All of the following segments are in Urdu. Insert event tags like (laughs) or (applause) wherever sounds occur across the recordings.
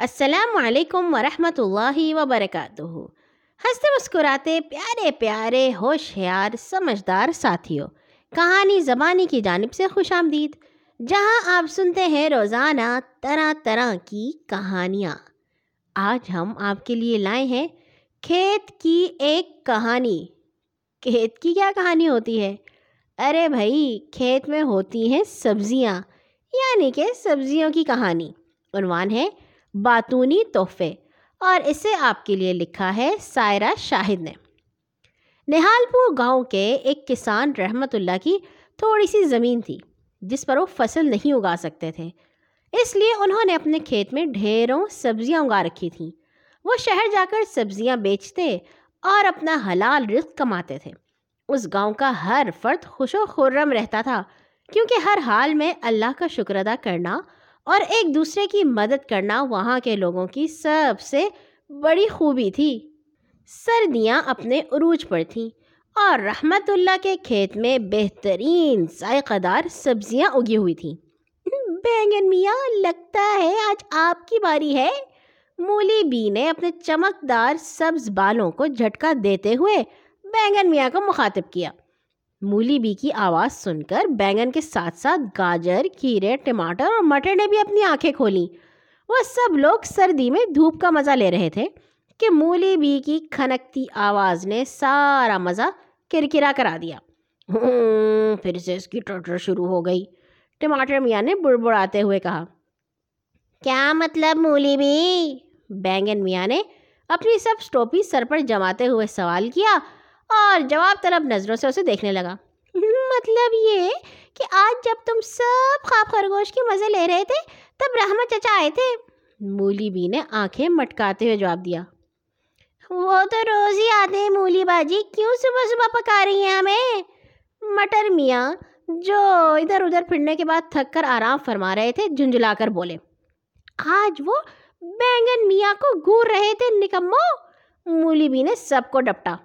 السلام علیکم ورحمۃ اللہ وبرکاتہ۔ ہنستے مسکراتے پیارے پیارے ہوشیار سمجھدار ساتھیوں، کہانی زبانی کی جانب سے خوش آمدید، جہاں آپ سنتے ہیں روزانہ طرح طرح کی کہانیاں۔ آج ہم آپ کے لیے لائے ہیں کھیت کی ایک کہانی۔ کھیت کی کیا کہانی ہوتی ہے؟ ارے بھائی، کھیت میں ہوتی ہیں سبزیاں یعنی کہ سبزیوں کی کہانی۔ عنوان ہے باتونی تحفے۔ اور اسے آپ کے لیے لکھا ہے سائرہ شاہد نے۔ نہال پور گاؤں کے ایک کسان رحمت اللہ کی تھوڑی سی زمین تھی، جس پر وہ فصل نہیں اگا سکتے تھے۔ اس لیے انہوں نے اپنے کھیت میں ڈھیروں سبزیاں اگا رکھی تھیں۔ وہ شہر جا کر سبزیاں بیچتے اور اپنا حلال رزق کماتے تھے۔ اس گاؤں کا ہر فرد خوش و خرم رہتا تھا، کیونکہ ہر حال میں اللہ کا شکر ادا کرنا اور ایک دوسرے کی مدد کرنا وہاں کے لوگوں کی سب سے بڑی خوبی تھی۔ سردیاں اپنے عروج پر تھیں اور رحمت اللہ کے کھیت میں بہترین ذائقہ دار سبزیاں اگی ہوئی تھیں۔ بینگن میاں، لگتا ہے آج آپ کی باری ہے۔ مولی بی نے اپنے چمکدار سبز بالوں کو جھٹکا دیتے ہوئے بینگن میاں کو مخاطب کیا۔ مولی بی کی آواز سن کر بینگن کے ساتھ ساتھ گاجر، کھیرے، ٹماٹر اور مٹر نے بھی اپنی آنکھیں کھولیں وہ سب لوگ سردی میں دھوپ کا مزہ لے رہے تھے کہ مولی بی کی کھنکتی آواز نے سارا مزہ کرکرا کرا دیا۔ پھر سے اس کی ٹٹر شروع ہو گئی۔ ٹماٹر میاں نے بڑبڑاتے ہوئے کہا، کیا مطلب مولی بی؟ بینگن میاں نے اپنی سب اسٹوپی سر پر جماتے ہوئے سوال کیا۔ اور جواب طلب نظروں سے اسے دیکھنے لگا۔ مطلب یہ کہ آج جب تم سب خواب خرگوش کے مزے لے رہے تھے، تب رحمت چچا آئے تھے۔ مولی بی نے آنکھیں مٹکاتے ہوئے جواب دیا۔ وہ تو روز ہی آتے ہیں مولی باجی، کیوں صبح صبح پکا رہی ہیں ہمیں؟ مٹر میاں، جو ادھر ادھر پھرنے کے بعد تھک کر آرام فرما رہے تھے، جھنجھلا کر بولے۔ آج وہ بینگن میاں کو گور رہے تھے، نکمو۔ مولی بی نے سب کو ڈپٹا۔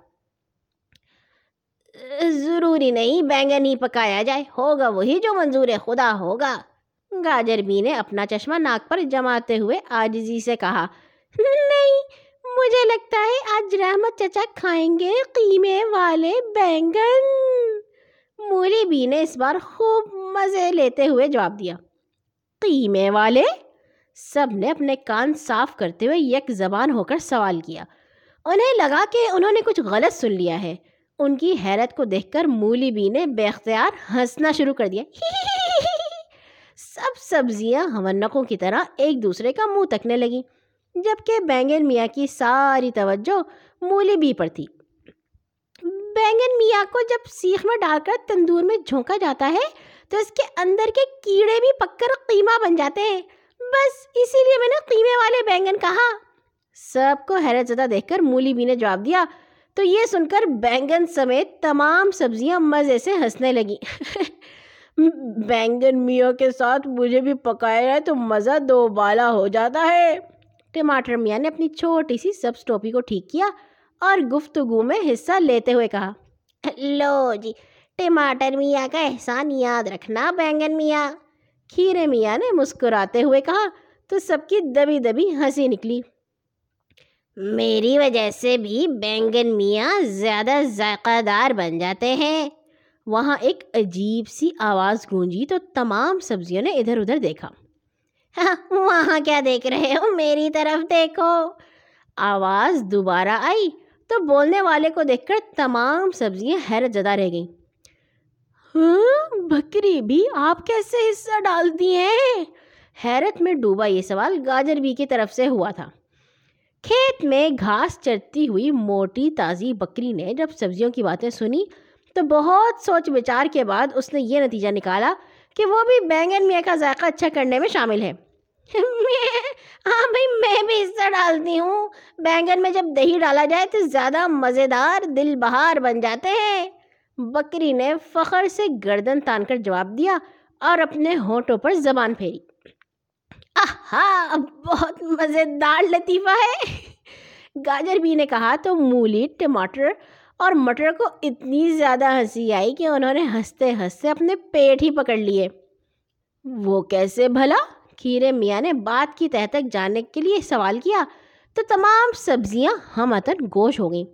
ضروری نہیں، بینگن ہی پکایا جائے۔ ہوگا وہی جو منظور خدا ہوگا۔ گاجر بی نے اپنا چشمہ ناک پر جماتے ہوئے آجزی سے کہا، نہیں، مجھے لگتا ہے آج رحمت چچا کھائیں گے قیمے والے بینگن۔ مولی بی نے اس بار خوب مزے لیتے ہوئے جواب دیا، قیمے والے؟ سب نے اپنے کان صاف کرتے ہوئے یک زبان ہو کر سوال کیا۔ انہیں لگا کہ انہوں نے کچھ غلط سن لیا ہے۔ ان کی حیرت کو دیکھ کر مولی بی نے بے اختیار ہنسنا شروع کر دیا۔ (laughs) سب سبزیاں ہمنکوں کی طرح ایک دوسرے کا منہ تکنے لگیں۔ جبکہ بینگن میاں کی ساری توجہ مولی بی پر تھی۔ بینگن میاں کو جب سیخ میں ڈال کر تندور میں جھونکا جاتا ہے، تو اس کے اندر کے کیڑے بھی پک کر قیمہ بن جاتے ہیں۔ بس اسی لیے میں نے قیمے والے بینگن کہا۔ سب کو حیرت زدہ دیکھ کر مولی بی نے جواب دیا تو یہ سن کر بینگن سمیت تمام سبزیاں مزے سے ہنسنے لگیں۔ (laughs) بینگن میوں کے ساتھ مجھے بھی پکایا جائے تو مزہ دو بالا ہو جاتا ہے۔ ٹماٹر میاں نے اپنی چھوٹی سی سب اسٹوپی کو ٹھیک کیا اور گفتگو میں حصہ لیتے ہوئے کہا، لو جی ٹماٹر میاں کا احسان یاد رکھنا بینگن میاں۔ کھیرے میاں نے مسکراتے ہوئے کہا تو سب کی دبی دبی ہنسی نکلی۔ میری وجہ سے بھی بینگن میاں زیادہ ذائقہ دار بن جاتے ہیں۔ وہاں ایک عجیب سی آواز گونجی تو تمام سبزیوں نے ادھر ادھر دیکھا۔ (laughs) وہاں کیا دیکھ رہے ہو؟ میری طرف دیکھو۔ آواز دوبارہ آئی تو بولنے والے کو دیکھ کر تمام سبزیاں حیرت زدہ رہ گئیں۔ ہاں بکری بھی آپ کیسے حصہ ڈالتی ہیں؟ حیرت میں ڈوبا یہ سوال گاجر بی کی طرف سے ہوا تھا۔ کھیت میں گھاس چرتی ہوئی موٹی تازی بکری نے جب سبزیوں کی باتیں سنی تو بہت سوچ بچار کے بعد اس نے یہ نتیجہ نکالا کہ وہ بھی بینگن میاں کا ذائقہ اچھا کرنے میں شامل ہے۔ (laughs) ہاں بھائی، میں بھی حصہ ڈالتی ہوں۔ بینگن میں جب دہی ڈالا جائے تو زیادہ مزیدار دل بہار بن جاتے ہیں۔ بکری نے فخر سے گردن تان کر جواب دیا اور اپنے ہونٹوں پر زبان پھیری۔ آہا بہت مزیدار لطیفہ ہے۔ گاجر بی نے کہا تو مولی، ٹماٹر اور مٹر کو اتنی زیادہ ہنسی آئی کہ انہوں نے ہنستے ہنستے اپنے پیٹ ہی پکڑ لیے۔ وہ کیسے بھلا؟ کھیرے میاں نے بات کی تہ تک جاننے کے لیے سوال کیا تو تمام سبزیاں ہم اتن گوش ہو گئیں۔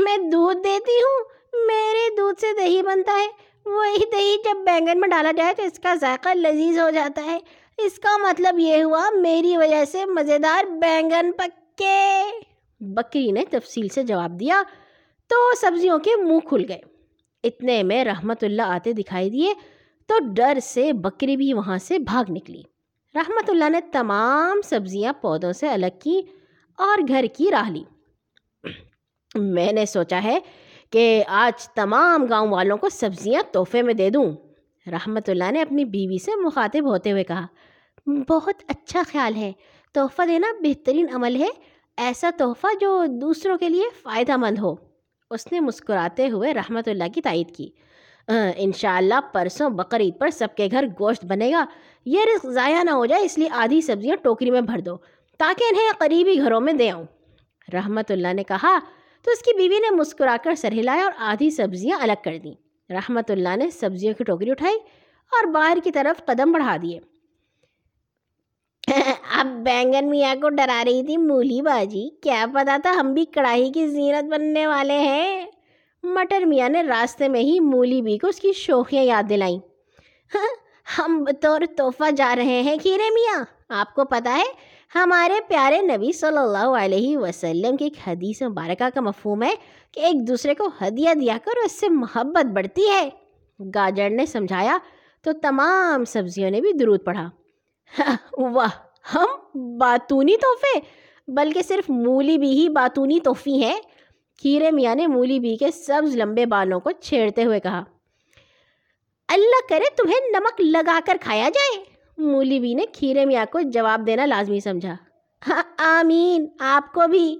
میں دودھ دیتی ہوں، میرے دودھ سے دہی بنتا ہے۔ وہی دہی جب بینگن میں ڈالا جائے تو اس کا ذائقہ لذیذ ہو جاتا ہے۔ اس کا مطلب یہ ہوا، میری وجہ سے مزیدار بینگن پکے۔ بکری نے تفصیل سے جواب دیا تو سبزیوں کے منہ کھل گئے۔ اتنے میں رحمت اللہ آتے دکھائی دیے تو ڈر سے بکری بھی وہاں سے بھاگ نکلی۔ رحمت اللہ نے تمام سبزیاں پودوں سے الگ کی اور گھر کی راہ لی۔ میں نے سوچا ہے کہ آج تمام گاؤں والوں کو سبزیاں تحفے میں دے دوں۔ رحمت اللہ نے اپنی بیوی سے مخاطب ہوتے ہوئے کہا بہت اچھا خیال ہے۔ تحفہ دینا بہترین عمل ہے۔ ایسا تحفہ جو دوسروں کے لیے فائدہ مند ہو۔ اس نے مسکراتے ہوئے رحمت اللہ کی تائید کی۔ ان شاء اللہ پرسوں بقرعید پر سب کے گھر گوشت بنے گا۔ یہ رزق ضائع نہ ہو جائے، اس لیے آدھی سبزیاں ٹوکری میں بھر دو۔ تاکہ انہیں قریبی گھروں میں دے آؤں۔ رحمت اللہ نے کہا، تو اس کی بیوی نے مسکرا کر سر ہلایا اور آدھی سبزیاں الگ کر دیں۔ رحمت اللہ نے سبزیوں کی ٹوکری اٹھائی اور باہر کی طرف قدم بڑھا دیے۔ (laughs) اب بینگن میاں کو ڈرا رہی تھی مولی باجی۔ کیا پتا تھا ہم بھی کڑاہی کی زینت بننے والے ہیں؟ مٹر میاں نے راستے میں ہی مولی بی کو اس کی شوخیاں یاد دلائیں (laughs) ہم بطور تحفہ جا رہے ہیں کھیرے میاں۔ آپ کو پتا ہے، ہمارے پیارے نبی صلی اللہ علیہ وسلم کی ایک حدیث مبارکہ کا مفہوم ہے کہ ایک دوسرے کو ہدیہ دیا کر اس سے محبت بڑھتی ہے۔ گاجر نے سمجھایا تو تمام سبزیوں نے بھی درود پڑھا۔ (laughs) واہ، ہم باتونی تحفے، بلکہ صرف مولی بھی ہی باتونی تحفی ہیں۔ کھیرے میاں نے مولی بی کے سبز لمبے بالوں کو چھیڑتے ہوئے کہا، اللہ کرے تمہیں نمک لگا کر کھایا جائے۔ مولی بی نے کھیرے میاں کو جواب دینا لازمی سمجھا۔ ہاں، آمین، آپ کو بھی۔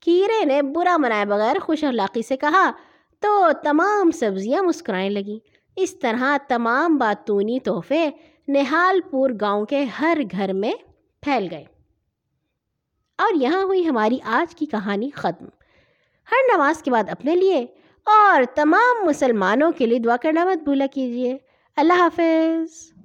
کھیرے نے برا منائے بغیر خوش اخلاقی سے کہا، تو تمام سبزیاں مسکرائیں لگیں۔ اس طرح تمام باتونی تحفے نہال پور گاؤں کے ہر گھر میں پھیل گئے۔ اور یہاں ہوئی ہماری آج کی کہانی ختم۔ ہر نماز کے بعد اپنے لیے اور تمام مسلمانوں کے لیے دعا کرنا مت بھولا کیجیے۔ اللہ حافظ۔